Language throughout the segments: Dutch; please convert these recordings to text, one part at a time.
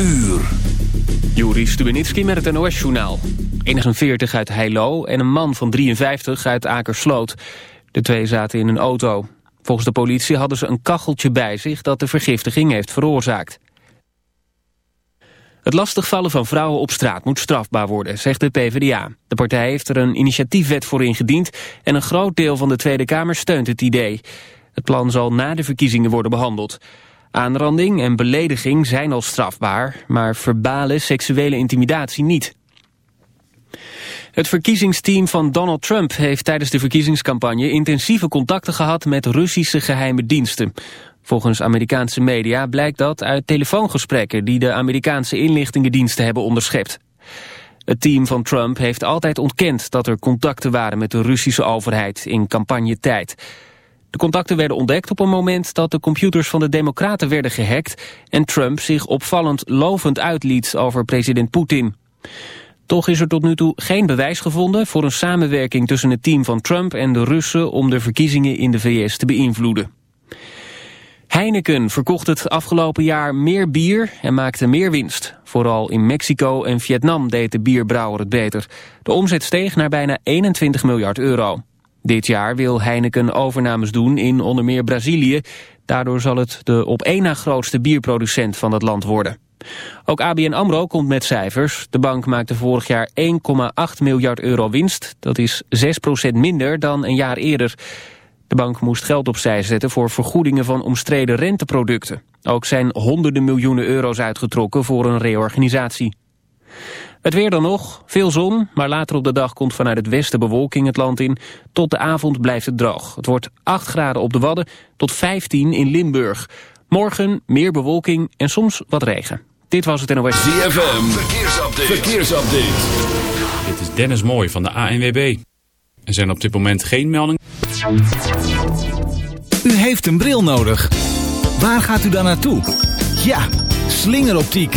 uur. Juri Stubenitski met het NOS-journaal. 41 uit Heilo en een man van 53 uit Akersloot. De twee zaten in een auto. Volgens de politie hadden ze een kacheltje bij zich dat de vergiftiging heeft veroorzaakt. Het lastigvallen van vrouwen op straat moet strafbaar worden, zegt de PvdA. De partij heeft er een initiatiefwet voor ingediend... en een groot deel van de Tweede Kamer steunt het idee. Het plan zal na de verkiezingen worden behandeld. Aanranding en belediging zijn al strafbaar... maar verbale seksuele intimidatie niet. Het verkiezingsteam van Donald Trump heeft tijdens de verkiezingscampagne intensieve contacten gehad met Russische geheime diensten. Volgens Amerikaanse media blijkt dat uit telefoongesprekken die de Amerikaanse inlichtingendiensten hebben onderschept. Het team van Trump heeft altijd ontkend dat er contacten waren met de Russische overheid in campagnetijd. De contacten werden ontdekt op een moment dat de computers van de democraten werden gehackt en Trump zich opvallend lovend uitliet over president Poetin. Toch is er tot nu toe geen bewijs gevonden voor een samenwerking tussen het team van Trump en de Russen om de verkiezingen in de VS te beïnvloeden. Heineken verkocht het afgelopen jaar meer bier en maakte meer winst. Vooral in Mexico en Vietnam deed de bierbrouwer het beter. De omzet steeg naar bijna 21 miljard euro. Dit jaar wil Heineken overnames doen in onder meer Brazilië. Daardoor zal het de op één na grootste bierproducent van het land worden. Ook ABN AMRO komt met cijfers. De bank maakte vorig jaar 1,8 miljard euro winst. Dat is 6% minder dan een jaar eerder. De bank moest geld opzij zetten voor vergoedingen van omstreden renteproducten. Ook zijn honderden miljoenen euro's uitgetrokken voor een reorganisatie. Het weer dan nog, veel zon, maar later op de dag komt vanuit het westen bewolking het land in. Tot de avond blijft het droog. Het wordt 8 graden op de Wadden tot 15 in Limburg. Morgen meer bewolking en soms wat regen. Dit was het NOS. ZFM, verkeersupdate. verkeersupdate. Dit is Dennis Mooi van de ANWB. Er zijn op dit moment geen meldingen. U heeft een bril nodig. Waar gaat u dan naartoe? Ja, slingeroptiek.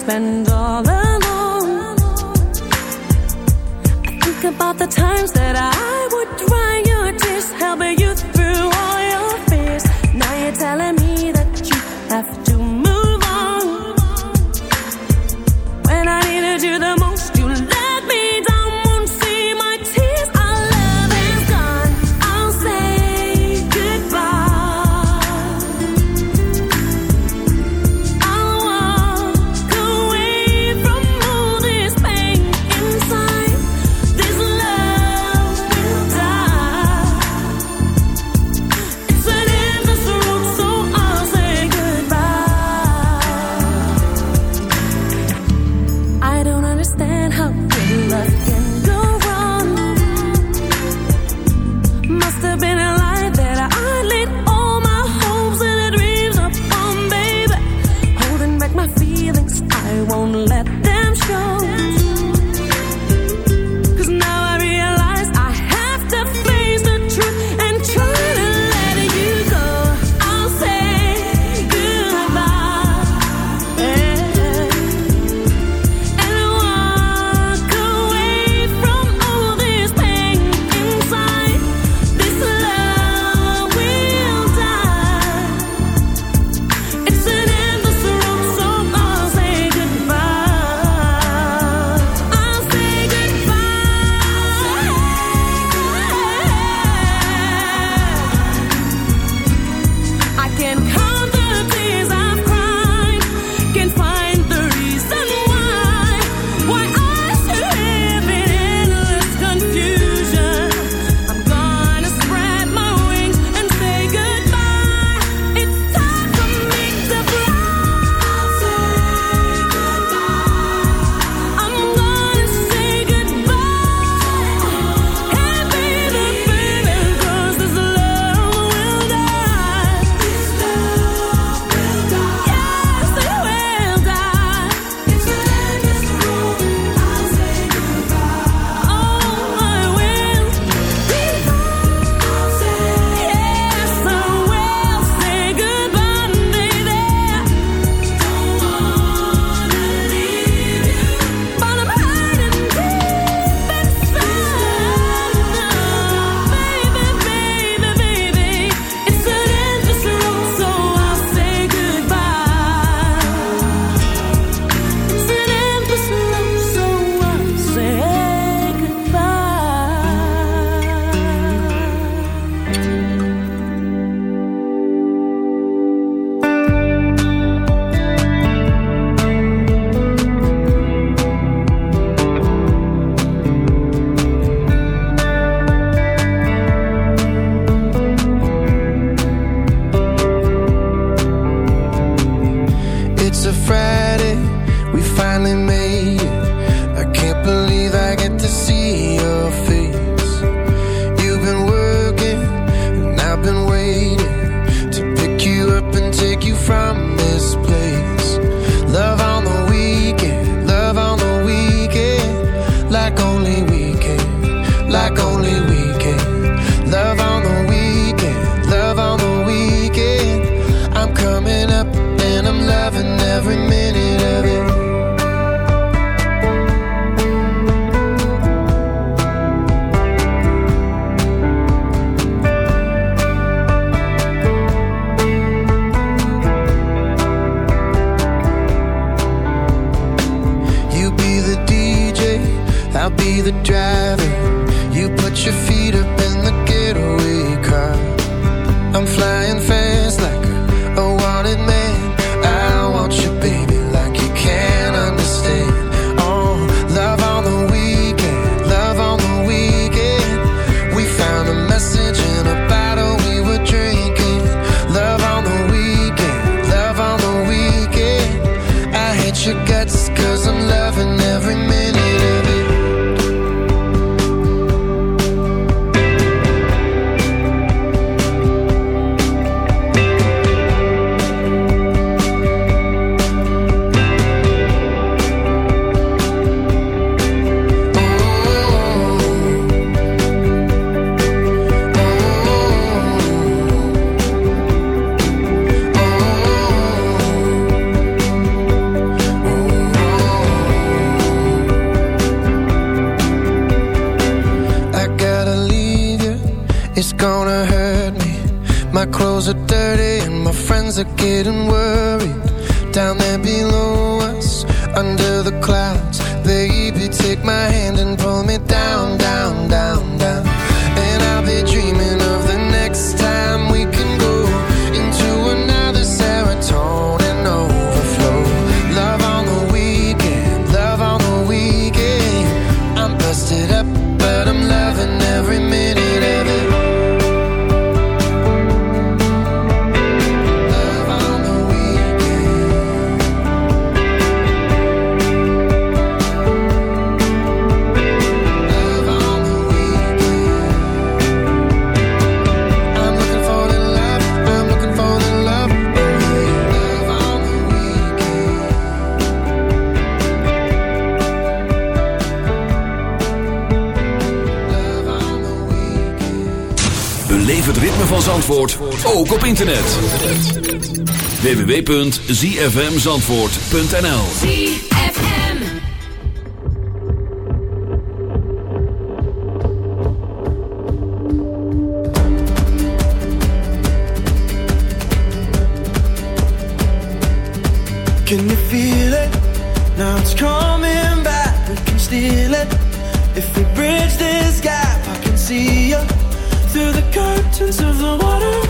spend all alone. I think about the times that I ook op internet. www.zfmzandvoort.nl ZFM Can you feel it? Now it's coming back We can steal it If we bridge this gap I can see you Through the curtains of the water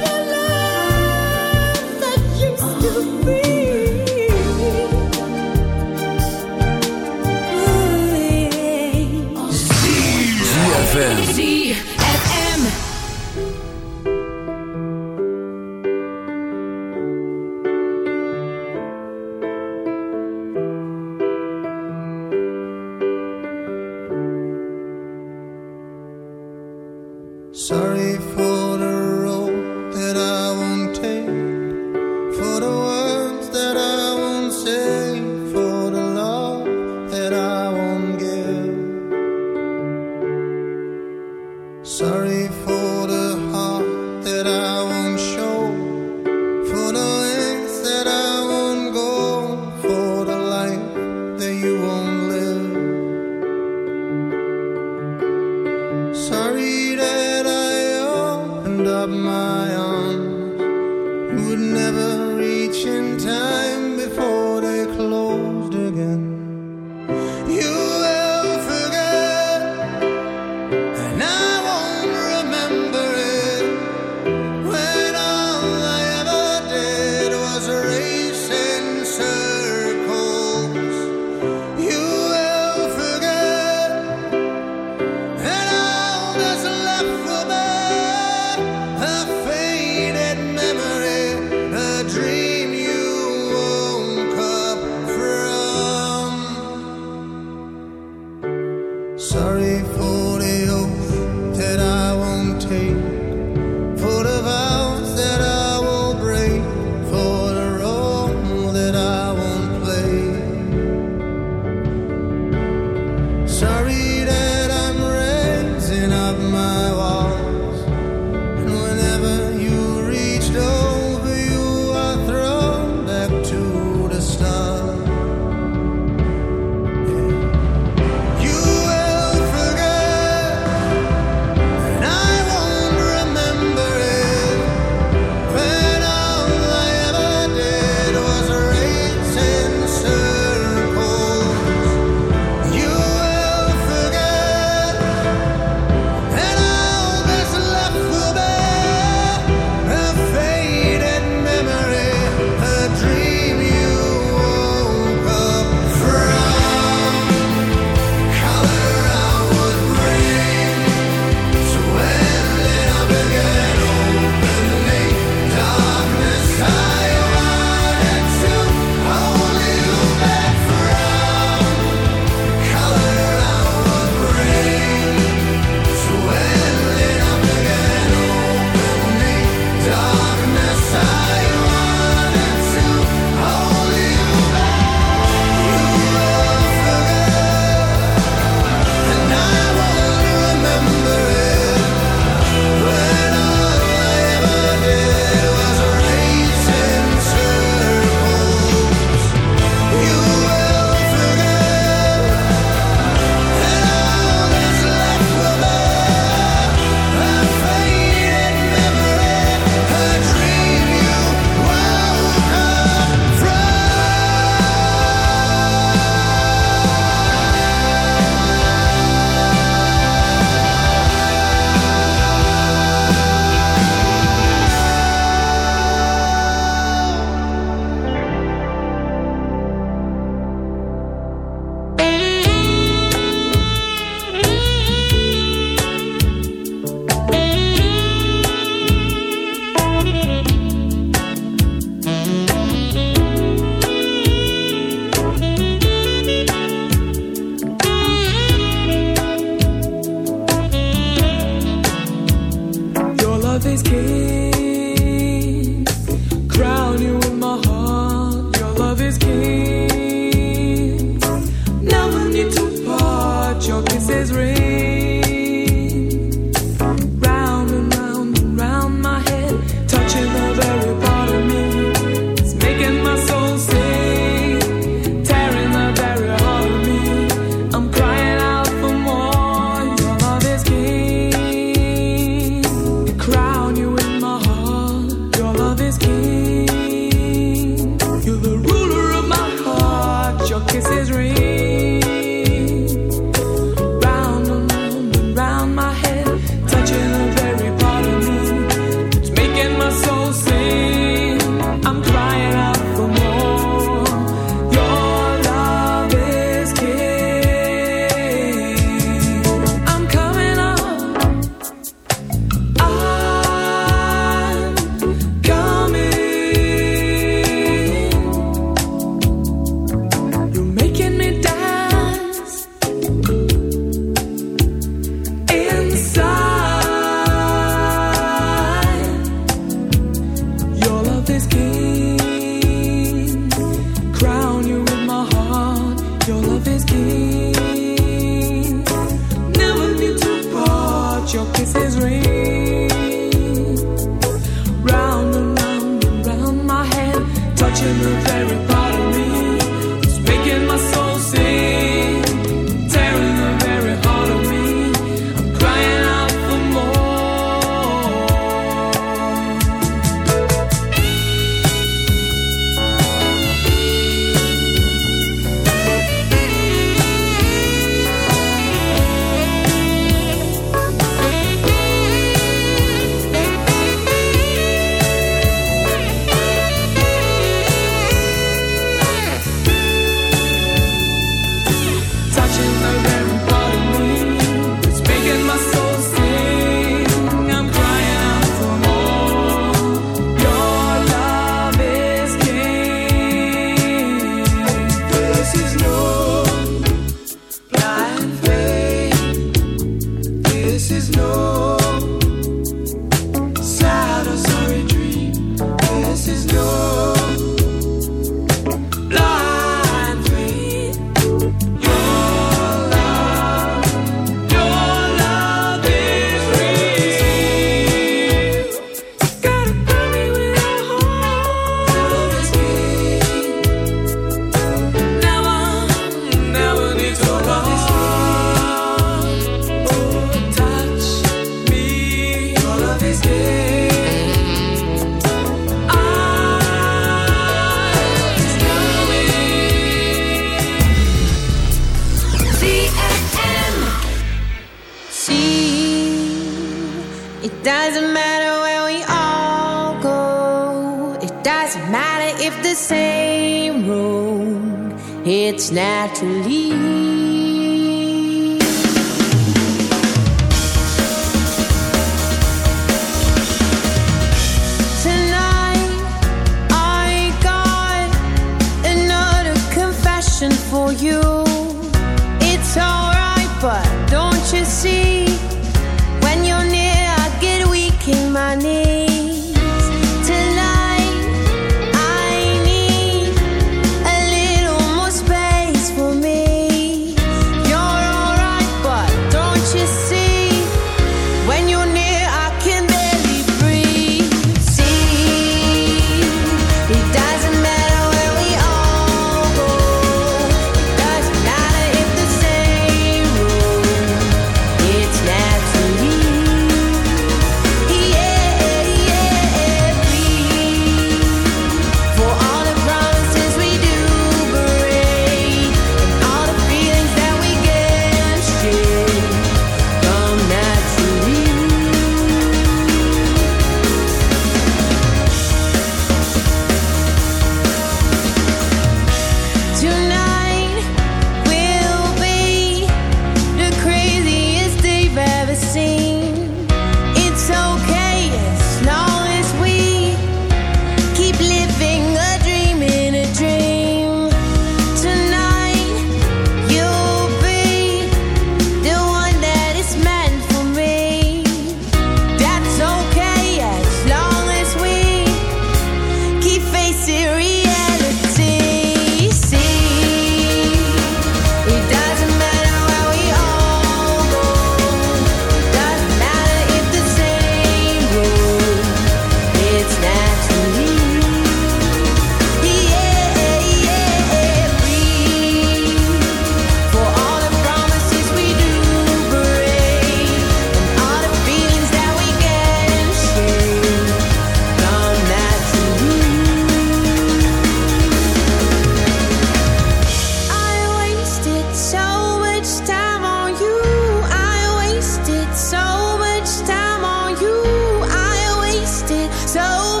so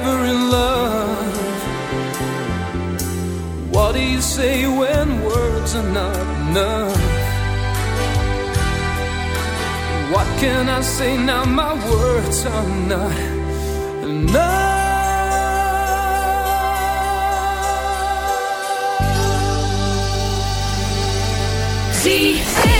forever in love. What do you say when words are not enough? What can I say now? My words are not enough. ZFM.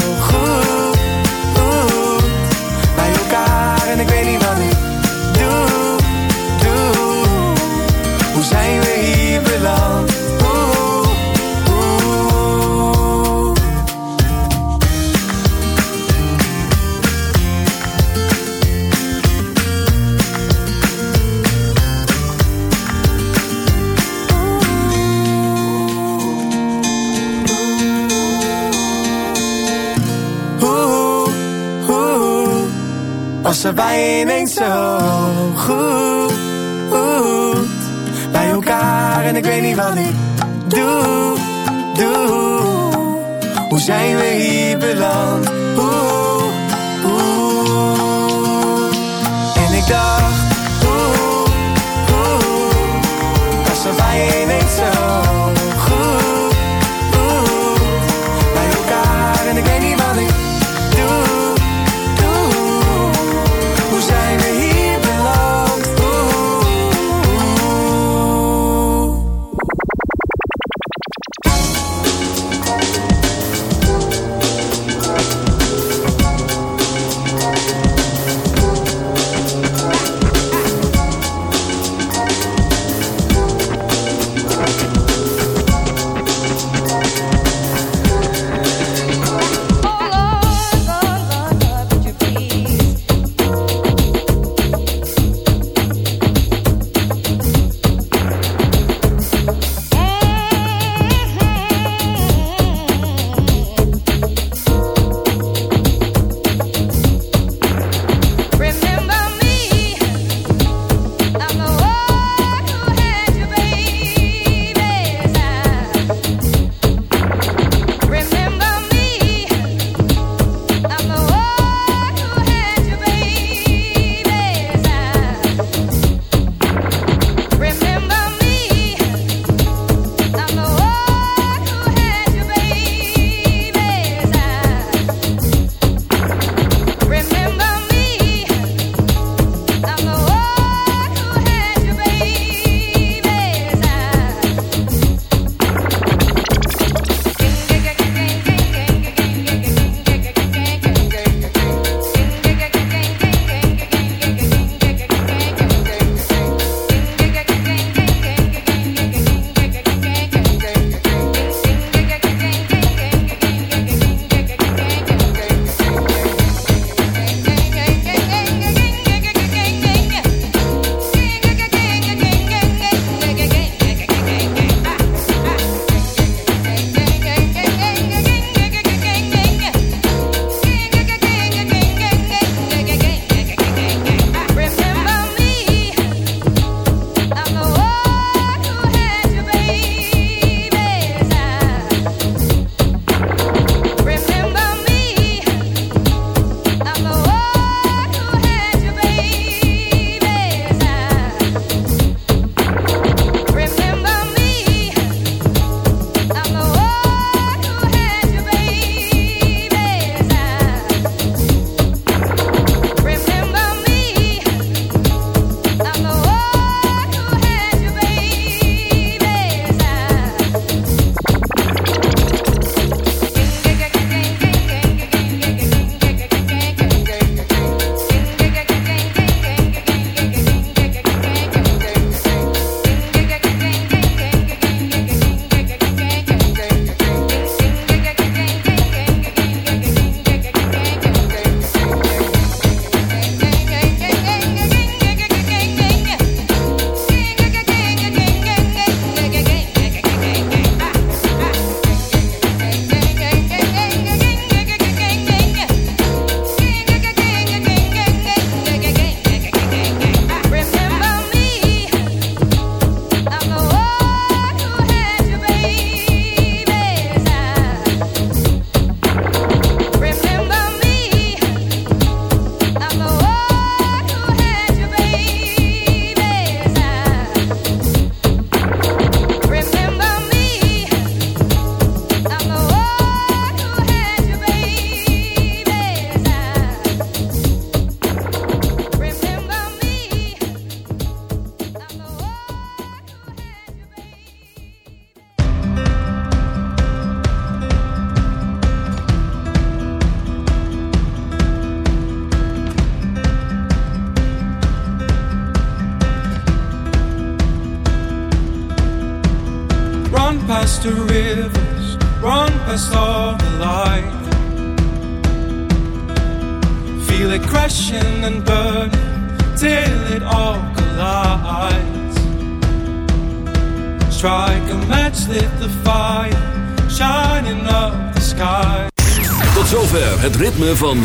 yourself